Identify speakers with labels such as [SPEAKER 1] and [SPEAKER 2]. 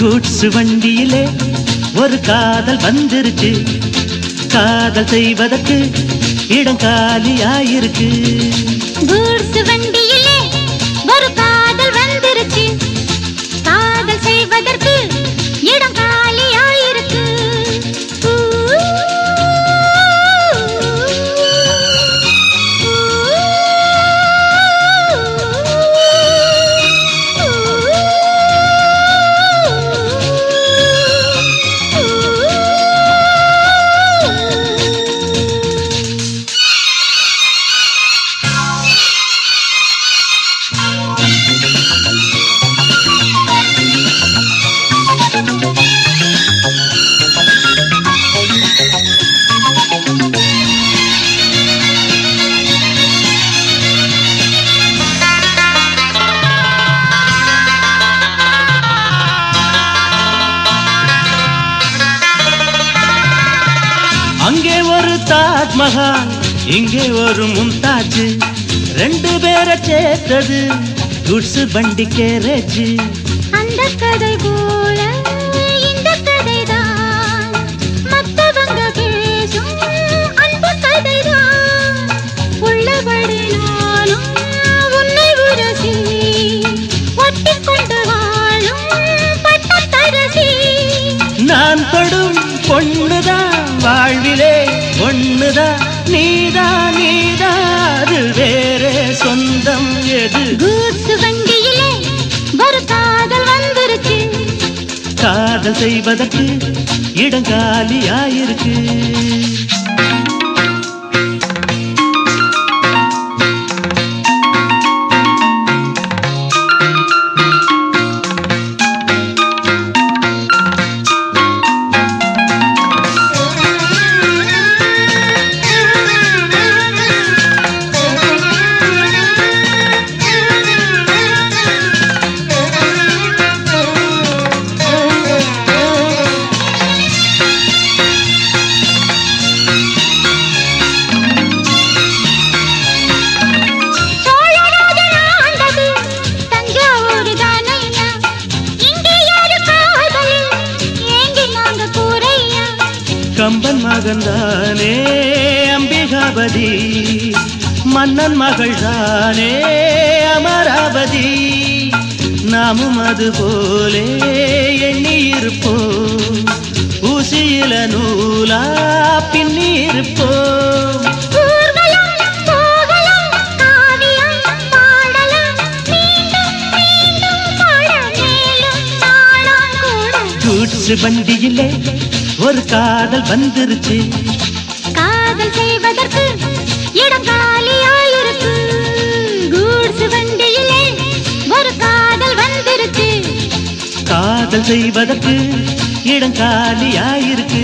[SPEAKER 1] Goods வண்டியிலே ஒரு காதல் வந்துருச்சு காதல் செய்வதற்கு இடம் காலியாயிருக்கு.
[SPEAKER 2] கூட்ஸ்
[SPEAKER 1] வண்டி தாஜ்மஹால் இங்கே ஒரு மும்தாஜ். ரெண்டு பேரை சேர்த்தது குட்ஸ் வண்டி கேரேஜ்.
[SPEAKER 2] அந்த கதை போல இந்த கதைதான். மத்தவங்க பேசும் அன்பு கதைதான். உள்ளபடி நானும் உன்னை உரசி ஒட்டிக் கொண்டு வாழும் பட்டத்தரசி.
[SPEAKER 1] நான் தொடும் பொண்ணுதான். வாழ்விலே ஒண்ணுதான் நீதான் நீதான் அது வேறே சொந்தம் எது?
[SPEAKER 2] கூட்ஸ் வண்டியிலே ஒரு காதல் வந்துருச்சு.
[SPEAKER 1] காதல் செய்வதற்கு இடங்காலியாயிருக்கு மகன்தானே அம்பிகாபதி. மன்னன் மகள் தானே அமராவதி நாமும் அது போலே எண்ணி இருப்போம் ஊசியில நூலா பின்னி இருப்போம்
[SPEAKER 2] ஊர்வலம் போகலாம் காவியம் பாடலாம் மீண்டும் மீண்டும் பாட மேலும் நாளாம் கூட
[SPEAKER 1] கூட்ஸ் வண்டியிலே ஒரு காதல் வந்துருச்சு.
[SPEAKER 2] காதல் செய்வதற்கு இடம் காலியாயிருக்கு. வண்டியிலே ஒரு காதல் வந்துருச்சு.
[SPEAKER 1] காதல் செய்வதற்கு இடங்காலியாயிருக்கு